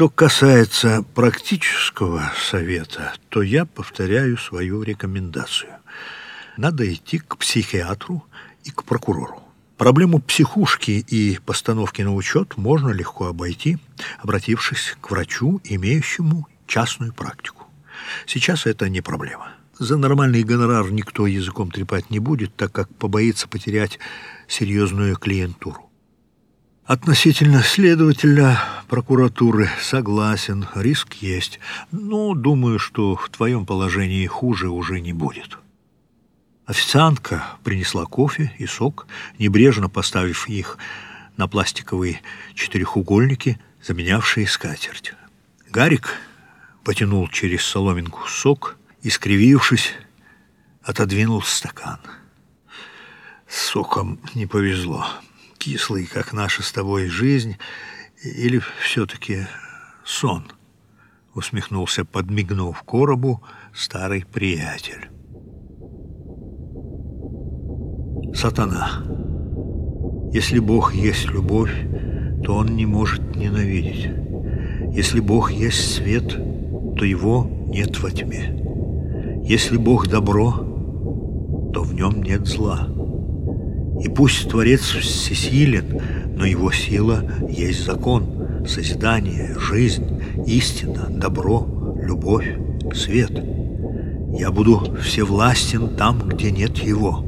Что касается практического совета, то я повторяю свою рекомендацию. Надо идти к психиатру и к прокурору. Проблему психушки и постановки на учет можно легко обойти, обратившись к врачу, имеющему частную практику. Сейчас это не проблема. За нормальный гонорар никто языком трепать не будет, так как побоится потерять серьезную клиентуру. Относительно следователя прокуратуры согласен, риск есть, но думаю, что в твоем положении хуже уже не будет. Официантка принесла кофе и сок, небрежно поставив их на пластиковые четырехугольники, заменявшие скатерть. Гарик потянул через соломинку сок и, скривившись, отодвинул стакан. С соком не повезло кислый, как наша с тобой жизнь, или все-таки сон?» — усмехнулся, подмигнув коробу, старый приятель. Сатана. Если Бог есть любовь, то Он не может ненавидеть. Если Бог есть свет, то Его нет во тьме. Если Бог добро, то в нем нет зла. И пусть Творец всесилен, но его сила есть закон, созидание, жизнь, истина, добро, любовь, свет. Я буду всевластен там, где нет его.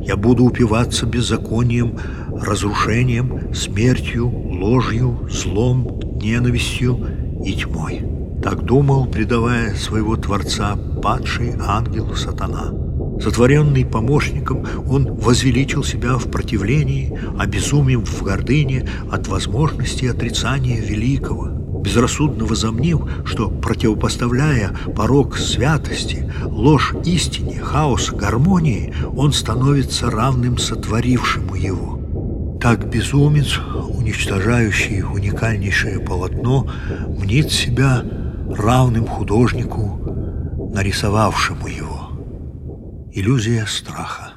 Я буду упиваться беззаконием, разрушением, смертью, ложью, злом, ненавистью и тьмой. Так думал, предавая своего Творца падший ангел сатана. Сотворенный помощником, он возвеличил себя в противлении, обезумев в гордыне от возможности отрицания великого, безрассудно возомнив, что, противопоставляя порог святости, ложь истине, хаос гармонии, он становится равным сотворившему его. Так безумец, уничтожающий уникальнейшее полотно, мнит себя равным художнику, нарисовавшему его. Иллюзия страха.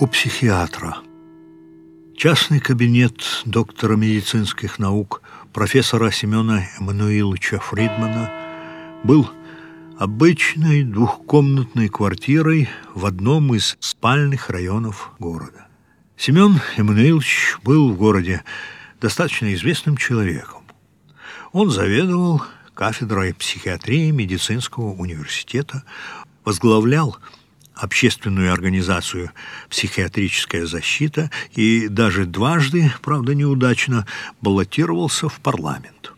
У психиатра. Частный кабинет доктора медицинских наук профессора Семена Эммануиловича Фридмана был обычной двухкомнатной квартирой в одном из спальных районов города. Семен Эммануилович был в городе достаточно известным человеком. Он заведовал кафедрой психиатрии медицинского университета, возглавлял общественную организацию «Психиатрическая защита» и даже дважды, правда неудачно, баллотировался в парламент.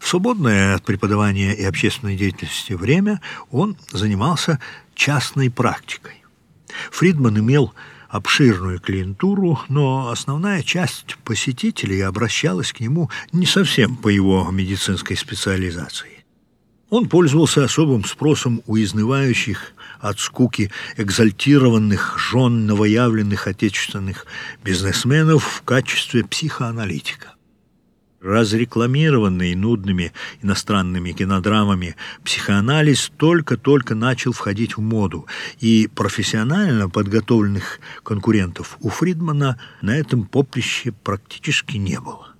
В свободное от преподавания и общественной деятельности время он занимался частной практикой. Фридман имел обширную клиентуру, но основная часть посетителей обращалась к нему не совсем по его медицинской специализации. Он пользовался особым спросом у изнывающих от скуки экзальтированных жен новоявленных отечественных бизнесменов в качестве психоаналитика. Разрекламированный нудными иностранными кинодрамами, психоанализ только-только начал входить в моду, и профессионально подготовленных конкурентов у Фридмана на этом поприще практически не было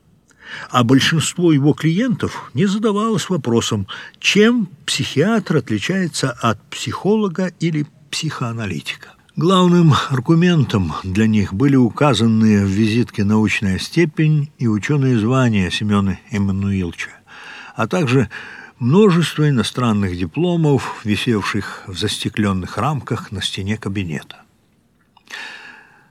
а большинство его клиентов не задавалось вопросом, чем психиатр отличается от психолога или психоаналитика. Главным аргументом для них были указанные в визитке научная степень и ученые звания Семена Эммануиловича, а также множество иностранных дипломов, висевших в застекленных рамках на стене кабинета.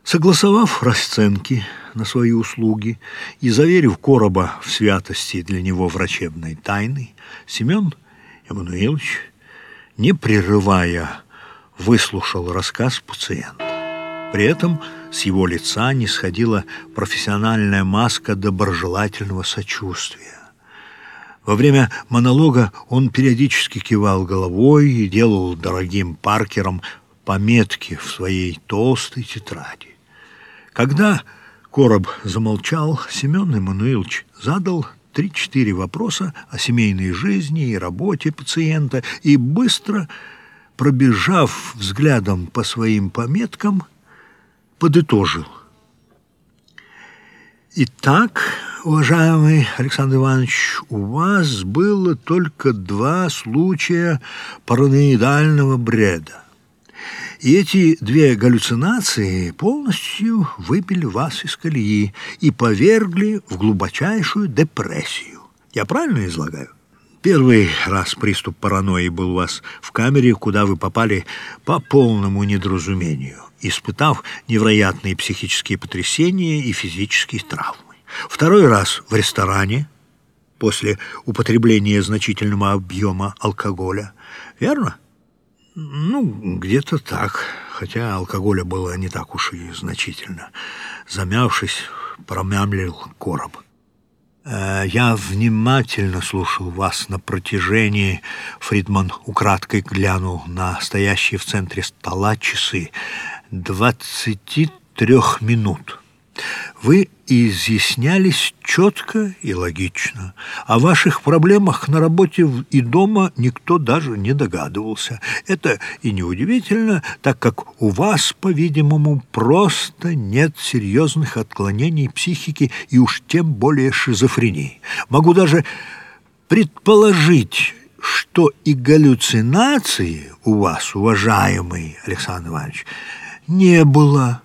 Согласовав расценки на свои услуги и заверив Короба в святости для него врачебной тайны, Семен Эммануилович, не прерывая, выслушал рассказ пациента. При этом с его лица не сходила профессиональная маска доброжелательного сочувствия. Во время монолога он периодически кивал головой и делал дорогим Паркером пометки в своей толстой тетради. Когда короб замолчал, Семен Эммануилович задал три-четыре вопроса о семейной жизни и работе пациента и быстро, пробежав взглядом по своим пометкам, подытожил. Итак, уважаемый Александр Иванович, у вас было только два случая параноидального бреда. И эти две галлюцинации полностью выбили вас из колеи и повергли в глубочайшую депрессию. Я правильно излагаю? Первый раз приступ паранойи был у вас в камере, куда вы попали по полному недоразумению, испытав невероятные психические потрясения и физические травмы. Второй раз в ресторане после употребления значительного объема алкоголя. Верно? Ну, где-то так, хотя алкоголя было не так уж и значительно. Замявшись, промямлил короб. Э, я внимательно слушал вас на протяжении. Фридман украдкой глянул на стоящие в центре стола часы. Двадцати трех минут. Вы изъяснялись четко и логично. О ваших проблемах на работе и дома никто даже не догадывался. Это и неудивительно, так как у вас, по-видимому, просто нет серьезных отклонений психики и уж тем более шизофрении. Могу даже предположить, что и галлюцинации у вас, уважаемый Александр Иванович, не было